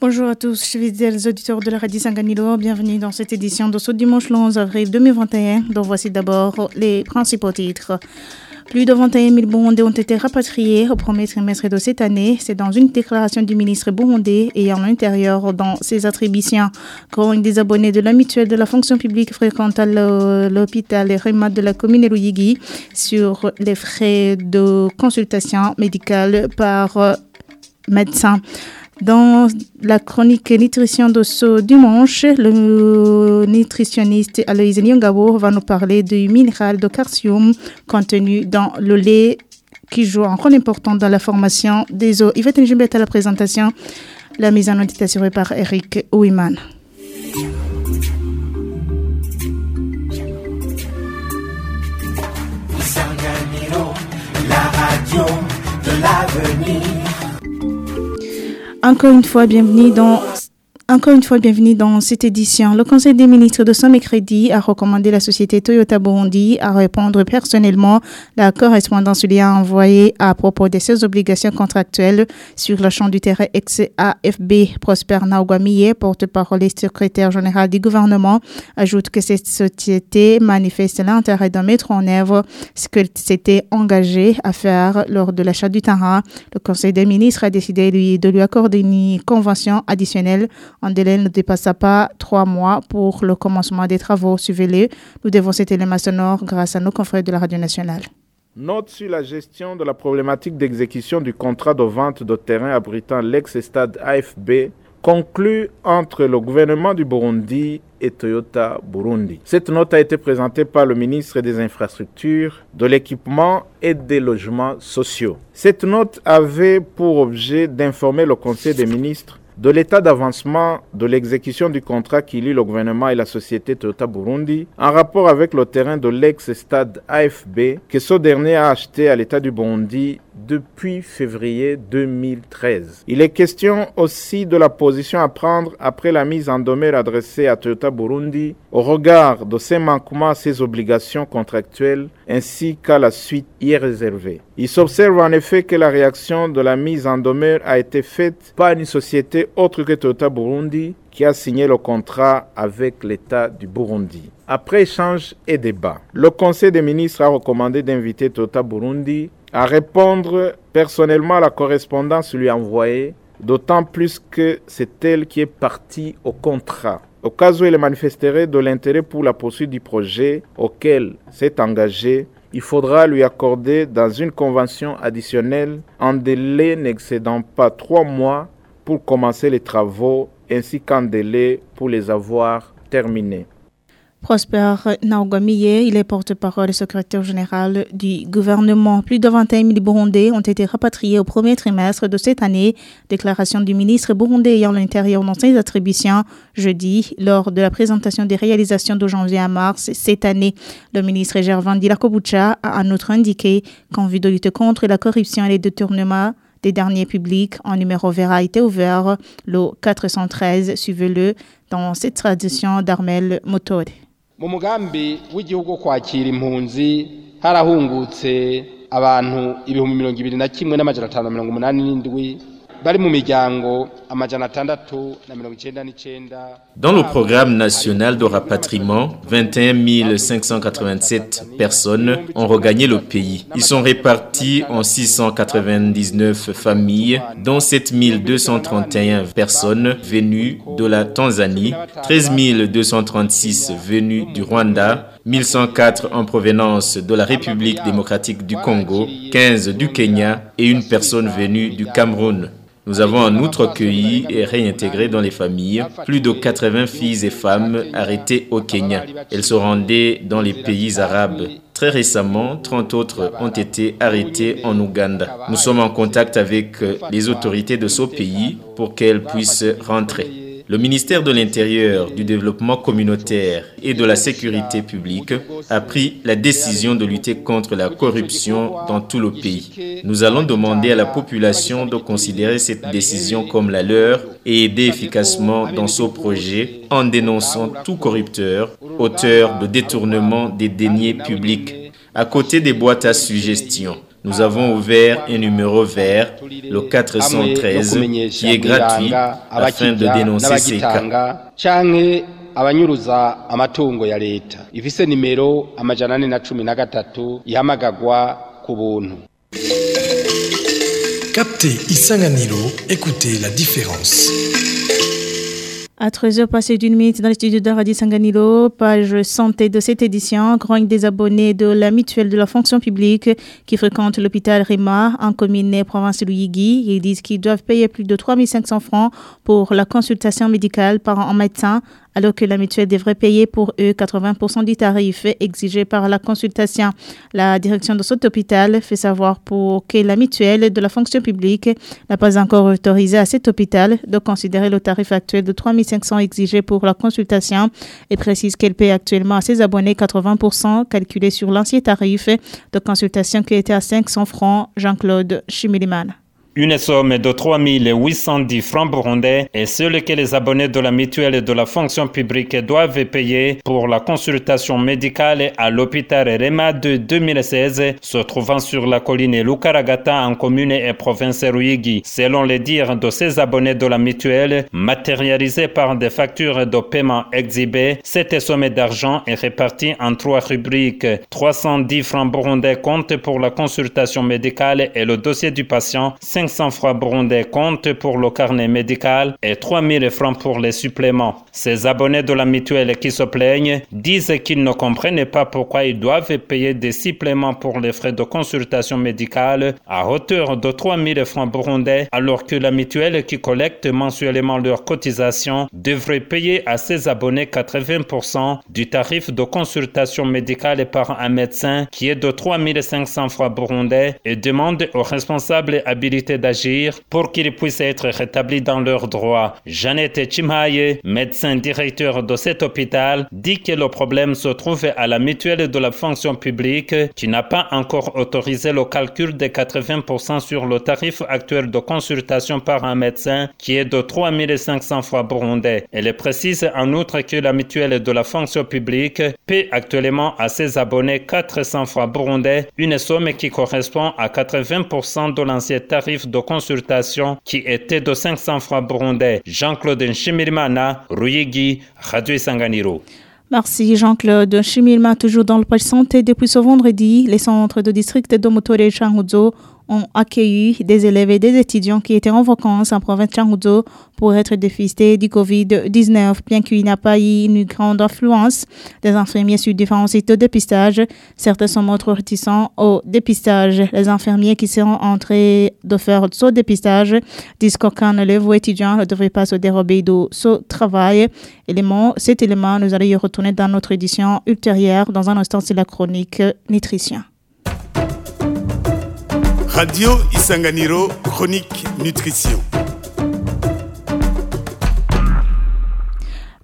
Bonjour à tous, fidèles auditeurs de la Radio Sanganilo. Bienvenue dans cette édition de ce dimanche 11 avril 2021. Donc voici d'abord les principaux titres. Plus de 21 000 Burundais ont été rapatriés au premier trimestre de cette année. C'est dans une déclaration du ministre burundais ayant l'intérieur dans ses attributions. Quand des abonnés de la mutuelle de la fonction publique fréquentent l'hôpital Rema de la commune de Luyigi sur les frais de consultation médicale par médecin. Dans la chronique nutrition de ce dimanche, le nutritionniste Aloïse Nyongabo va nous parler du minéral de calcium contenu dans le lait qui joue un rôle important dans la formation des os. Yvette Njibet à la présentation. La mise en est assurée par Eric Ouiman. L'avenir. Encore une fois, bienvenue dans encore une fois, bienvenue dans cette édition. Le Conseil des ministres de ce mercredi a recommandé la société Toyota Burundi à répondre personnellement la correspondance a envoyée à propos de ses obligations contractuelles sur le champ du terrain ex-AFB. Prosper Naugamiye, porte-parole et secrétaire général du gouvernement, ajoute que cette société manifeste l'intérêt de mettre en œuvre ce qu'elle s'était engagé à faire lors de l'achat du terrain. Le Conseil des ministres a décidé lui, de lui accorder une convention additionnelle un délai ne dépasse pas trois mois pour le commencement des travaux. Suivez-les. Nous devons cet élément sonore grâce à nos confrères de la Radio nationale. Note sur la gestion de la problématique d'exécution du contrat de vente de terrain abritant l'ex-stade AFB conclu entre le gouvernement du Burundi et Toyota Burundi. Cette note a été présentée par le ministre des Infrastructures, de l'Équipement et des Logements sociaux. Cette note avait pour objet d'informer le Conseil des ministres de l'état d'avancement de l'exécution du contrat qui lie le gouvernement et la société Toyota Burundi en rapport avec le terrain de l'ex-stade AFB que ce dernier a acheté à l'état du Burundi depuis février 2013. Il est question aussi de la position à prendre après la mise en demeure adressée à Toyota Burundi au regard de ses manquements à ses obligations contractuelles ainsi qu'à la suite y réservée. Il s'observe en effet que la réaction de la mise en demeure a été faite par une société autre que Toyota Burundi qui a signé le contrat avec l'État du Burundi. Après échange et débat, le Conseil des ministres a recommandé d'inviter Toyota Burundi à répondre personnellement à la correspondance lui envoyée, d'autant plus que c'est elle qui est partie au contrat. Au cas où elle manifesterait de l'intérêt pour la poursuite du projet auquel s'est engagé, il faudra lui accorder dans une convention additionnelle un délai n'excédant pas trois mois pour commencer les travaux ainsi qu'un délai pour les avoir terminés. Prosper Naugamiye, il est porte-parole et secrétaire général du gouvernement. Plus de 21 000 Burundais ont été rapatriés au premier trimestre de cette année. Déclaration du ministre burundais ayant l'intérieur dans ses attributions jeudi lors de la présentation des réalisations de janvier à mars cette année. Le ministre Gervin Dilakobucha a en outre indiqué qu'en vue de lutter contre la corruption et les détournements, des derniers publics en numéro vert a été ouvert le 413, suivez-le dans cette tradition d'Armel Motode. Mu mugambi w'igihugu kwakira impunzi harahungutse abantu ibihumbi mirongo ibiri na kimwe n'amajana atanu mirongo umunani n'indwi. Dans le programme national de rapatriement, 21 587 personnes ont regagné le pays. Ils sont répartis en 699 familles, dont 7 231 personnes venues de la Tanzanie, 13 236 venues du Rwanda, 1104 en provenance de la République démocratique du Congo, 15 du Kenya et une personne venue du Cameroun. Nous avons en outre accueilli et réintégré dans les familles plus de 80 filles et femmes arrêtées au Kenya. Elles se rendaient dans les pays arabes. Très récemment, 30 autres ont été arrêtés en Ouganda. Nous sommes en contact avec les autorités de ce pays pour qu'elles puissent rentrer. Le ministère de l'Intérieur, du Développement communautaire et de la Sécurité publique a pris la décision de lutter contre la corruption dans tout le pays. Nous allons demander à la population de considérer cette décision comme la leur et aider efficacement dans ce projet en dénonçant tout corrupteur, auteur de détournement des deniers publics. À côté des boîtes à suggestions, Nous avons ouvert un numéro vert, le 413, qui est gratuit afin de dénoncer ces cas. abanyuruza amatungo ya leta ifise nimero amajana ane na cumi na gatatu ihamagagwa ku buntu Captez Isanganiro, écoutez la différence. À 13h passé d'une minute dans le studio de Sanganilo, page santé de cette édition, grogne des abonnés de la mutuelle de la fonction publique qui fréquentent l'hôpital Rima en commune province de Luyigi. Ils disent qu'ils doivent payer plus de 3500 francs pour la consultation médicale par un médecin alors que la mutuelle devrait payer pour eux 80% du tarif exigé par la consultation. La direction de cet hôpital fait savoir pour que la mutuelle de la fonction publique n'a pas encore autorisé à cet hôpital de considérer le tarif actuel de 3500 exigé pour la consultation et précise qu'elle paie actuellement à ses abonnés 80% calculé sur l'ancien tarif de consultation qui était à 500 francs. Jean-Claude Chimiliman. Une somme de 3810 francs burundais est celle que les abonnés de la mutuelle de la fonction publique doivent payer pour la consultation médicale à l'hôpital Rema de 2016 se trouvant sur la colline Lukaragata en commune et province Ruigi. Selon les dires de ces abonnés de la mutuelle, matérialisés par des factures de paiement exhibées, cette somme d'argent est répartie en trois rubriques. 310 francs burundais comptent pour la consultation médicale et le dossier du patient. 500 francs burundais comptent pour le carnet médical et 3000 francs pour les suppléments. Ces abonnés de la mutuelle qui se plaignent disent qu'ils ne comprennent pas pourquoi ils doivent payer des suppléments pour les frais de consultation médicale à hauteur de 3000 francs burundais alors que la mutuelle qui collecte mensuellement leurs cotisations devrait payer à ses abonnés 80% du tarif de consultation médicale par un médecin qui est de 3500 francs burundais et demande aux responsables habilités d'agir pour qu'ils puissent être rétablis dans leurs droits. Jeannette Chimhaye, médecin directeur de cet hôpital, dit que le problème se trouve à la mutuelle de la fonction publique qui n'a pas encore autorisé le calcul des 80% sur le tarif actuel de consultation par un médecin qui est de 3500 francs burundais. Elle précise en outre que la mutuelle de la fonction publique paie actuellement à ses abonnés 400 francs burundais, une somme qui correspond à 80% de l'ancien tarif de consultation qui était de 500 francs burundais. Jean-Claude Nshimirimana, Ruyigi, Radio Sanganiro. Merci Jean-Claude Chimilma, toujours dans le page santé. Depuis ce vendredi, les centres de district de Motore et Changuzo ont accueilli des élèves et des étudiants qui étaient en vacances en province Changuzo pour être dépistés du Covid-19. Bien qu'il n'y a pas eu une grande affluence des infirmiers sur différents sites de dépistage, certains sont montrés réticents au dépistage. Les infirmiers qui seront entrés de faire ce dépistage disent qu'aucun élève ou étudiant ne devrait pas se dérober de ce travail. Élément, cet élément, nous allons y retourner dans notre édition ultérieure. Dans un instant, c'est la chronique nutrition. Radio Isanganiro, chronique nutrition.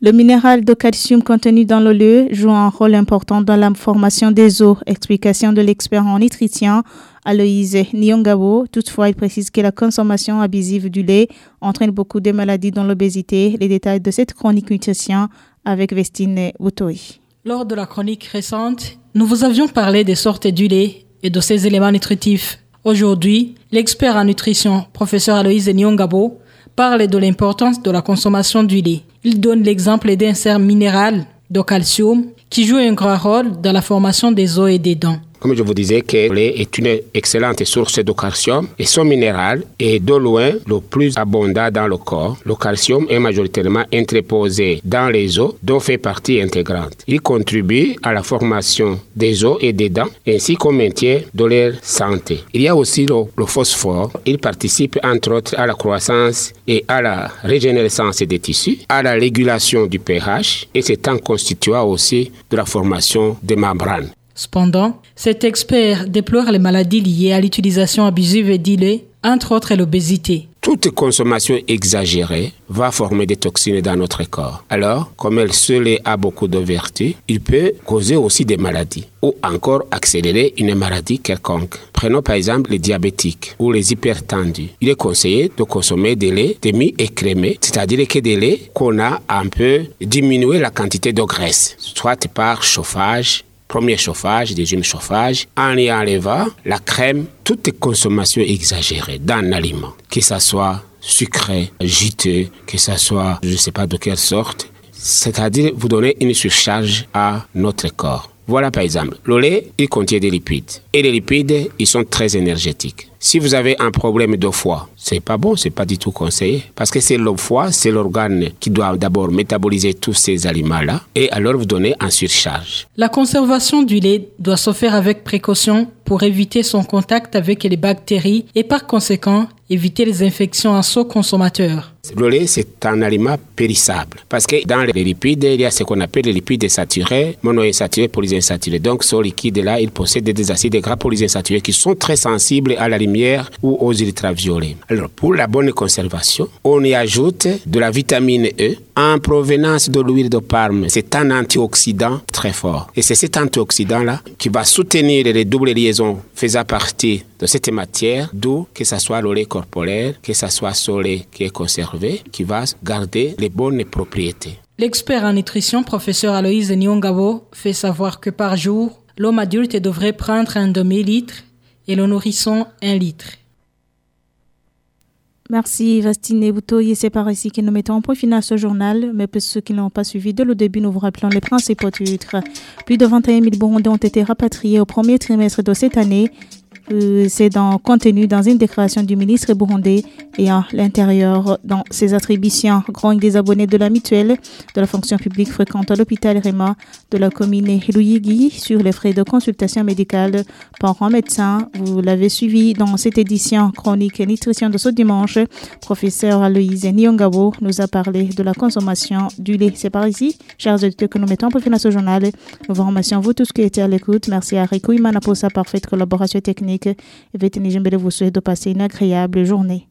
Le minéral de calcium contenu dans le lait joue un rôle important dans la formation des os. Explication de l'expert en nutrition Aloïse Nyongabo. Toutefois, il précise que la consommation abusive du lait entraîne beaucoup de maladies dont l'obésité. Les détails de cette chronique nutrition avec Vestine Boutoui. Lors de la chronique récente, nous vous avions parlé des sortes du lait et de ses éléments nutritifs. Aujourd'hui, l'expert en nutrition, professeur Aloïse Nyongabo, parle de l'importance de la consommation du lait. Il donne l'exemple d'un cerf minéral de calcium qui joue un grand rôle dans la formation des os et des dents. Comme je vous disais, que lait est une excellente source de calcium et son minéral est de loin le plus abondant dans le corps. Le calcium est majoritairement entreposé dans les os, dont fait partie intégrante. Il contribue à la formation des os et des dents, ainsi qu'au maintien de leur santé. Il y a aussi le, le phosphore. Il participe entre autres à la croissance et à la régénérescence des tissus, à la régulation du pH et c'est en constituant aussi de la formation des membranes. Cependant, cet expert déplore les maladies liées à l'utilisation abusive du lait, entre autres l'obésité. Toute consommation exagérée va former des toxines dans notre corps. Alors, comme elle seule a beaucoup de vertus, il peut causer aussi des maladies ou encore accélérer une maladie quelconque. Prenons par exemple les diabétiques ou les hypertendus. Il est conseillé de consommer des laits demi-écrémés, c'est-à-dire que des laits qu'on a un peu diminué la quantité de graisse, soit par chauffage premier chauffage, deuxième chauffage, en y enlevant la crème, toute consommation exagérée d'un aliment, que ce soit sucré, juteux, que ce soit je ne sais pas de quelle sorte, c'est-à-dire vous donnez une surcharge à notre corps. Voilà par exemple, le lait, il contient des lipides. Et les lipides, ils sont très énergétiques. Si vous avez un problème de foie, c'est pas bon, c'est pas du tout conseillé. Parce que c'est le foie, c'est l'organe qui doit d'abord métaboliser tous ces aliments-là et alors vous donner en surcharge. La conservation du lait doit se faire avec précaution pour éviter son contact avec les bactéries et par conséquent éviter les infections en son consommateur. Le lait, c'est un aliment périssable. Parce que dans les lipides, il y a ce qu'on appelle les lipides saturés, monoinsaturés, polyinsaturés. Donc, ce liquide-là, il possède des acides gras polyinsaturés qui sont très sensibles à la ou aux ultraviolets. Alors, pour la bonne conservation, on y ajoute de la vitamine E en provenance de l'huile de palme. C'est un antioxydant très fort. Et c'est cet antioxydant-là qui va soutenir les doubles liaisons faisant partie de cette matière, d'où que ce soit le lait corporel, que ce soit ce lait qui est conservé, qui va garder les bonnes propriétés. L'expert en nutrition, professeur Aloïse Nyongabo, fait savoir que par jour, l'homme adulte devrait prendre un demi-litre et le nourrisson un litre. Merci Vastine Boutoy c'est par ici que nous mettons en point final ce journal. Mais pour ceux qui n'ont pas suivi dès le début, nous vous rappelons les principaux titres. Plus de 21 000 Burundais ont été rapatriés au premier trimestre de cette année c'est dans, contenu dans une déclaration du ministre burundais à l'intérieur dans ses attributions. Grand des abonnés de la mutuelle de la fonction publique fréquente à l'hôpital Réma de la commune Luyigi sur les frais de consultation médicale par un médecin. Vous l'avez suivi dans cette édition chronique et nutrition de ce dimanche. Professeur Aloïse Nyongabo nous a parlé de la consommation du lait. C'est par ici, chers auditeurs, que nous mettons pour finir ce journal. Nous vous remercions, vous tous qui étiez à l'écoute. Merci à Rico Imana pour sa parfaite collaboration technique. Et Vétini, j'aimerais vous souhaiter de passer une agréable journée.